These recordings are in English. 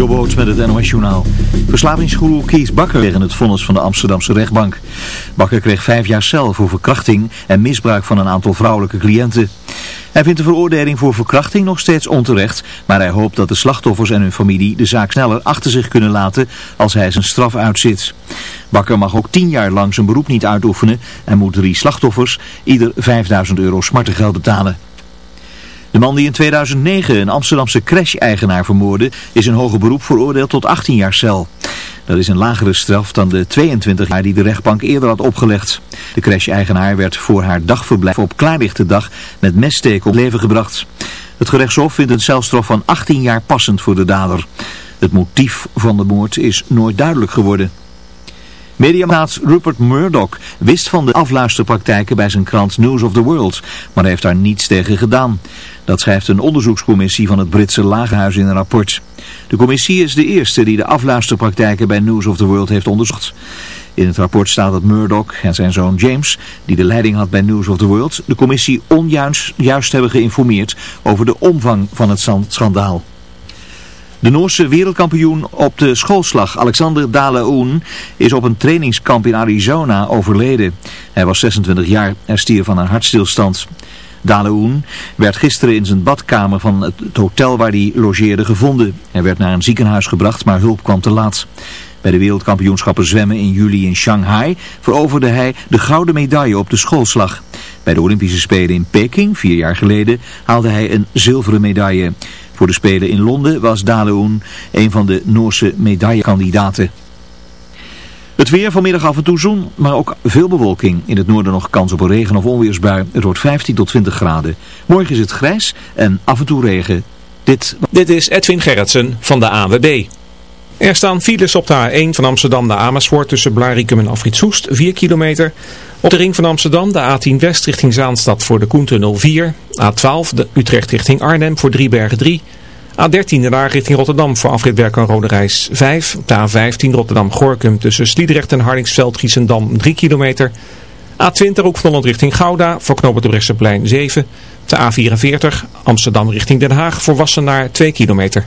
Jobboot met het NOS Journaal. Verslavingsgoeroe Kees Bakker tegen het vonnis van de Amsterdamse rechtbank. Bakker kreeg vijf jaar cel voor verkrachting en misbruik van een aantal vrouwelijke cliënten. Hij vindt de veroordeling voor verkrachting nog steeds onterecht, maar hij hoopt dat de slachtoffers en hun familie de zaak sneller achter zich kunnen laten als hij zijn straf uitzit. Bakker mag ook tien jaar lang zijn beroep niet uitoefenen en moet drie slachtoffers ieder 5000 euro smartengeld betalen. De man die in 2009 een Amsterdamse crash-eigenaar vermoordde, is in hoger beroep veroordeeld tot 18 jaar cel. Dat is een lagere straf dan de 22 jaar die de rechtbank eerder had opgelegd. De crash-eigenaar werd voor haar dagverblijf op klaarlichte dag met messteken op leven gebracht. Het gerechtshof vindt een celstraf van 18 jaar passend voor de dader. Het motief van de moord is nooit duidelijk geworden. Mediamaat Rupert Murdoch wist van de afluisterpraktijken bij zijn krant News of the World, maar heeft daar niets tegen gedaan. Dat schrijft een onderzoekscommissie van het Britse Lagerhuis in een rapport. De commissie is de eerste die de afluisterpraktijken bij News of the World heeft onderzocht. In het rapport staat dat Murdoch en zijn zoon James, die de leiding had bij News of the World, de commissie onjuist juist hebben geïnformeerd over de omvang van het schandaal. De Noorse wereldkampioen op de schoolslag Alexander Dale is op een trainingskamp in Arizona overleden. Hij was 26 jaar en stierf van een hartstilstand. Dale werd gisteren in zijn badkamer van het hotel waar hij logeerde gevonden. Hij werd naar een ziekenhuis gebracht, maar hulp kwam te laat. Bij de wereldkampioenschappen zwemmen in juli in Shanghai veroverde hij de gouden medaille op de schoolslag. Bij de Olympische Spelen in Peking, vier jaar geleden, haalde hij een zilveren medaille. Voor de Spelen in Londen was Daleoen een van de Noorse medaillekandidaten. Het weer vanmiddag af en toe zon, maar ook veel bewolking. In het noorden nog kans op een regen- of onweersbui. Het wordt 15 tot 20 graden. Morgen is het grijs en af en toe regen. Dit, Dit is Edwin Gerritsen van de AWB. Er staan files op de A1 van Amsterdam naar Amersfoort tussen Blarikum en Afrit Soest, 4 kilometer. Op de ring van Amsterdam de A10 West richting Zaanstad voor de Koentunnel 4. A12 de Utrecht richting Arnhem voor Driebergen 3. A13 de richting Rotterdam voor afritwerk en Rode Reis 5. Op de A15 Rotterdam-Gorkum tussen Sliedrecht en Hardingsveld-Giessendam 3 kilometer. A20 ook van Holland richting Gouda voor Bresseplein 7. De A44 Amsterdam richting Den Haag voor Wassenaar 2 kilometer.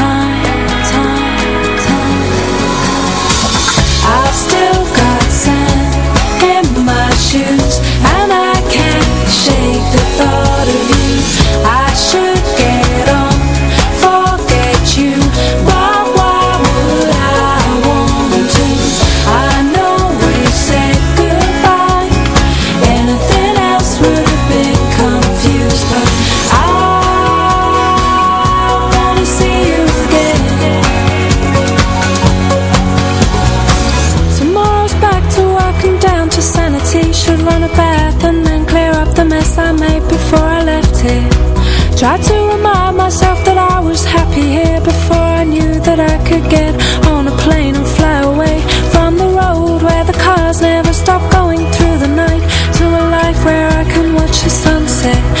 Try to remind myself that I was happy here before I knew that I could get on a plane and fly away from the road where the cars never stop going through the night to a life where I can watch the sunset.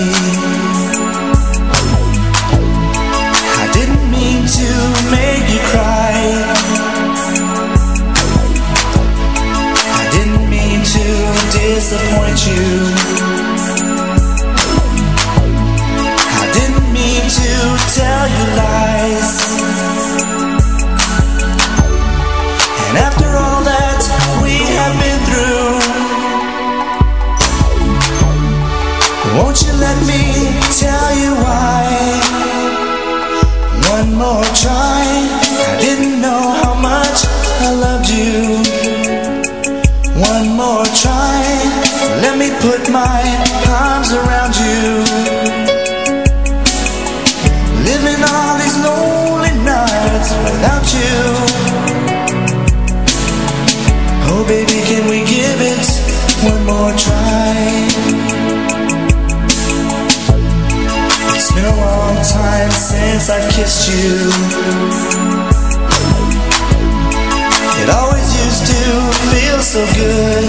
since I kissed you. It always used to feel so good.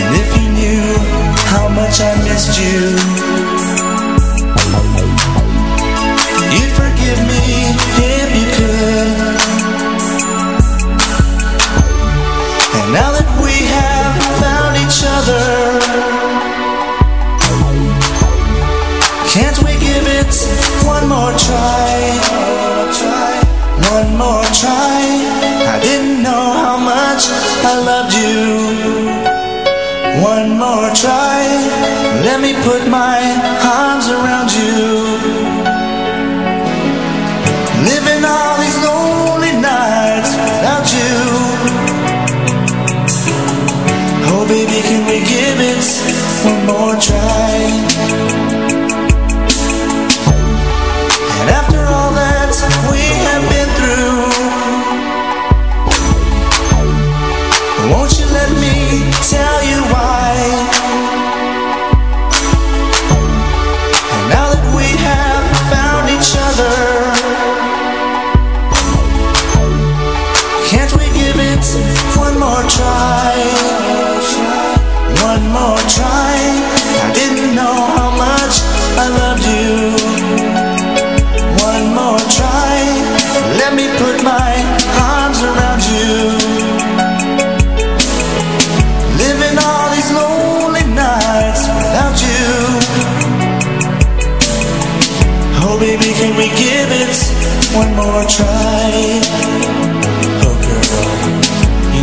And if you knew how much I missed you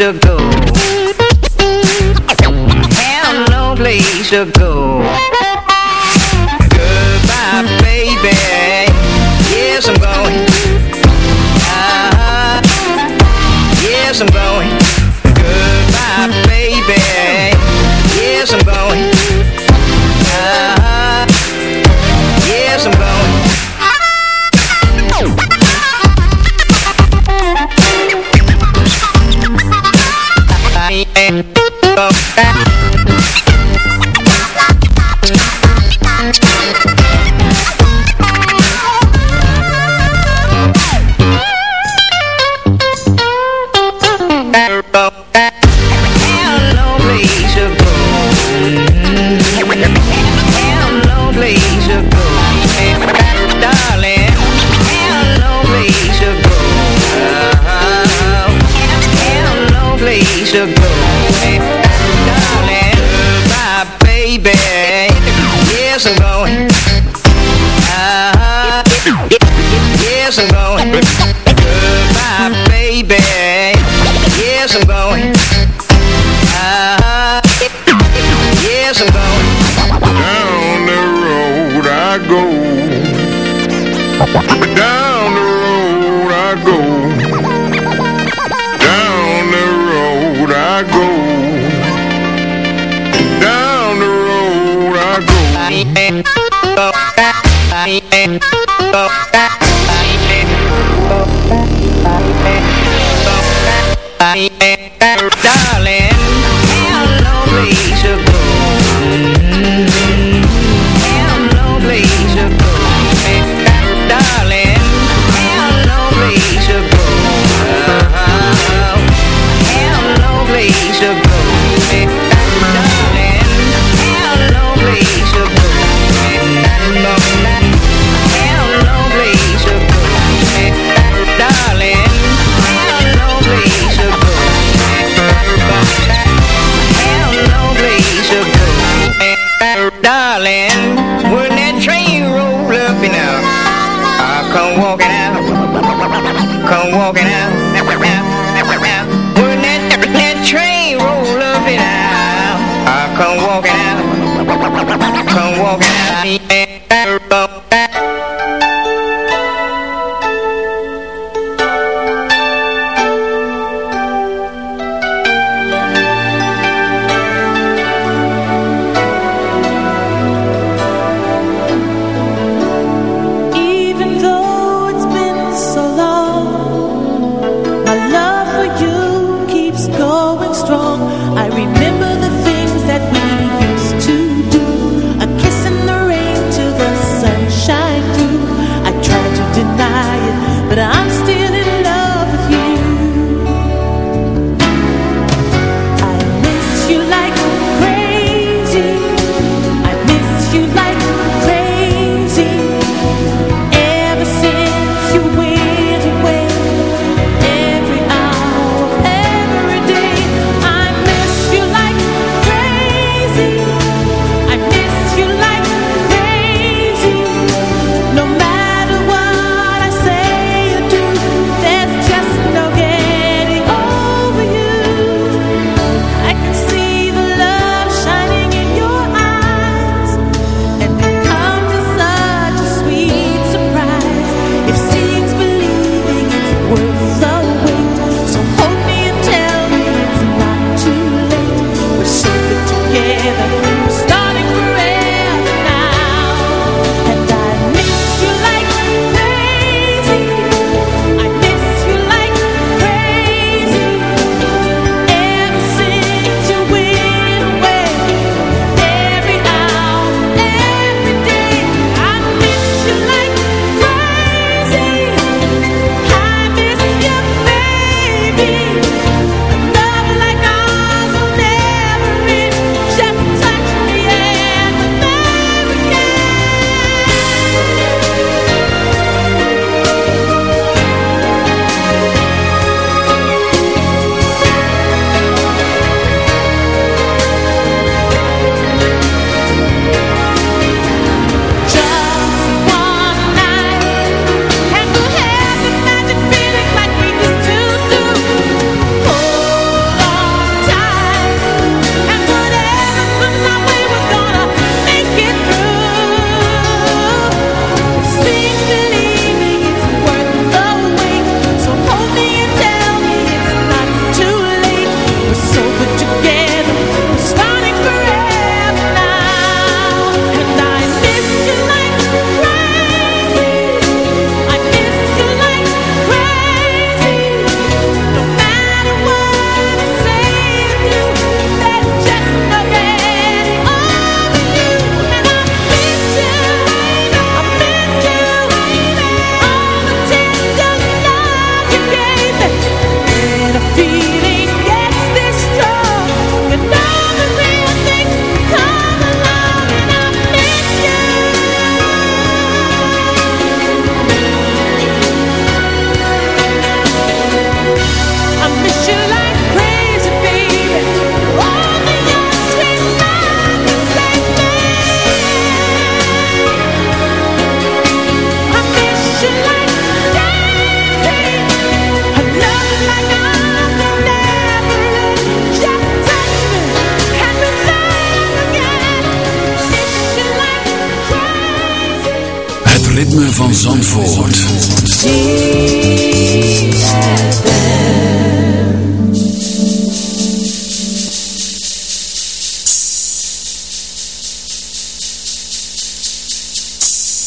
to go. I have no place to go.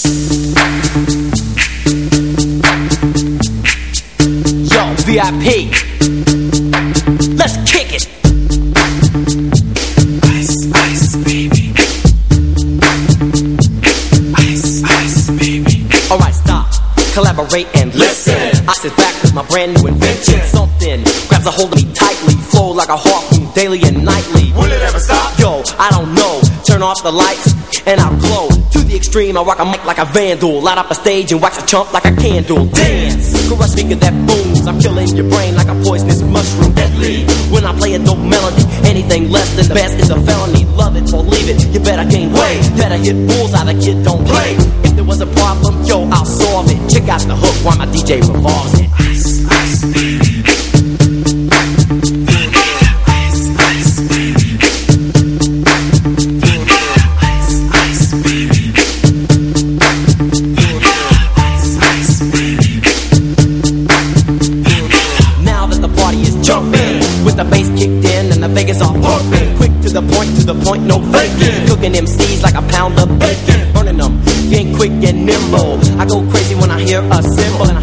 The lights and listen. I sit back with my brand new invention. Something grabs a hold of me tightly. Flow like a hawk, daily and nightly. Will it ever stop? Yo, I don't know. Turn off the lights and I glow. Extreme, I rock a mic like a vandal. Light up a stage and wax a chump like a candle. Dance, crush speaker that booms. I'm killing your brain like a poisonous mushroom. Deadly. When I play a dope melody, anything less than the best is a felony. Love it or leave it, you better gain weight. Better hit bulls out of kid, don't play. If there was a problem, yo, I'll solve it. Check out the hook while my DJ revolves it. Ice, ice, to the point, no faking. Cooking MCs like a pound of bacon. Burning them, being quick and nimble. I go crazy when I hear a cymbal and a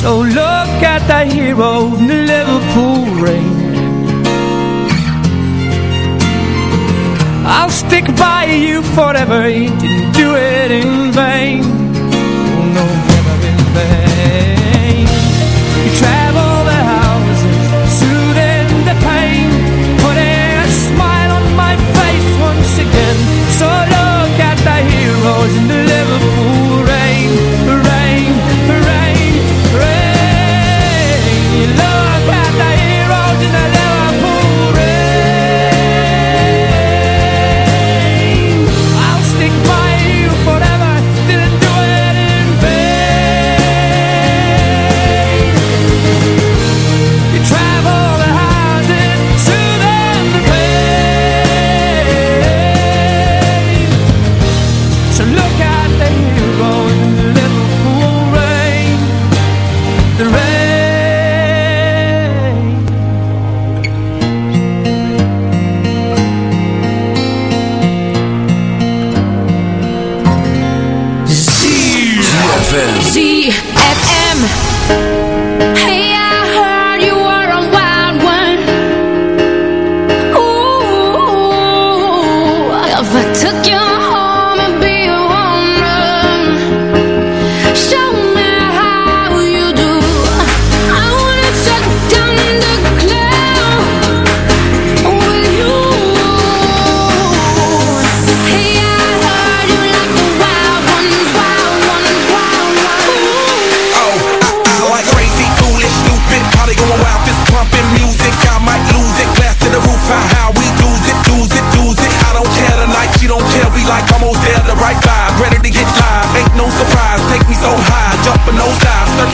So look at that hero in the Liverpool rain I'll stick by you forever You didn't do it in vain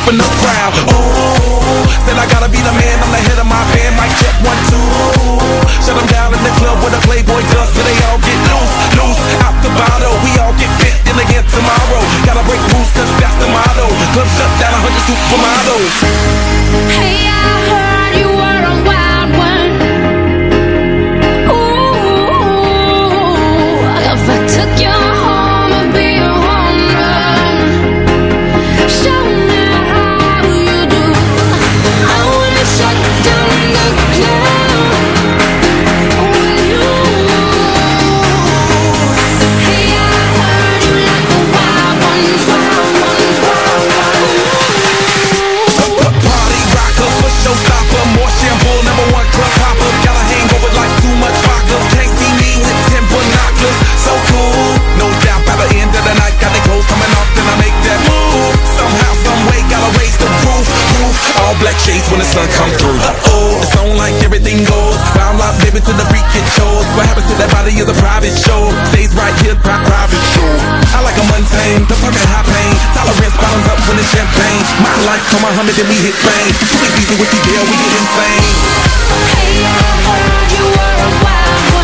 in the crowd. Ooh, said I gotta be the man, I'm the head of my band. Mic check one, two. Shut them down in the club with a Playboy does, so they all get loose, loose. Out the bottle, we all get fit in again tomorrow. Gotta break rules, cause that's the motto. Club shut down, 100 supermodels. Hey, I heard you were a wild shades when the sun come through. Uh oh, it's on like everything goes. Wild out, baby, to the freak it shows. What happens to that body is a private show. Stays right here, pri- private show. I like a mundane, the fucking high pain. Tolerance bottoms up when it's champagne. My life, come on, Muhammad, then we hit fame. Too easy with the deal, we get insane. Hey, I heard you were a wild one.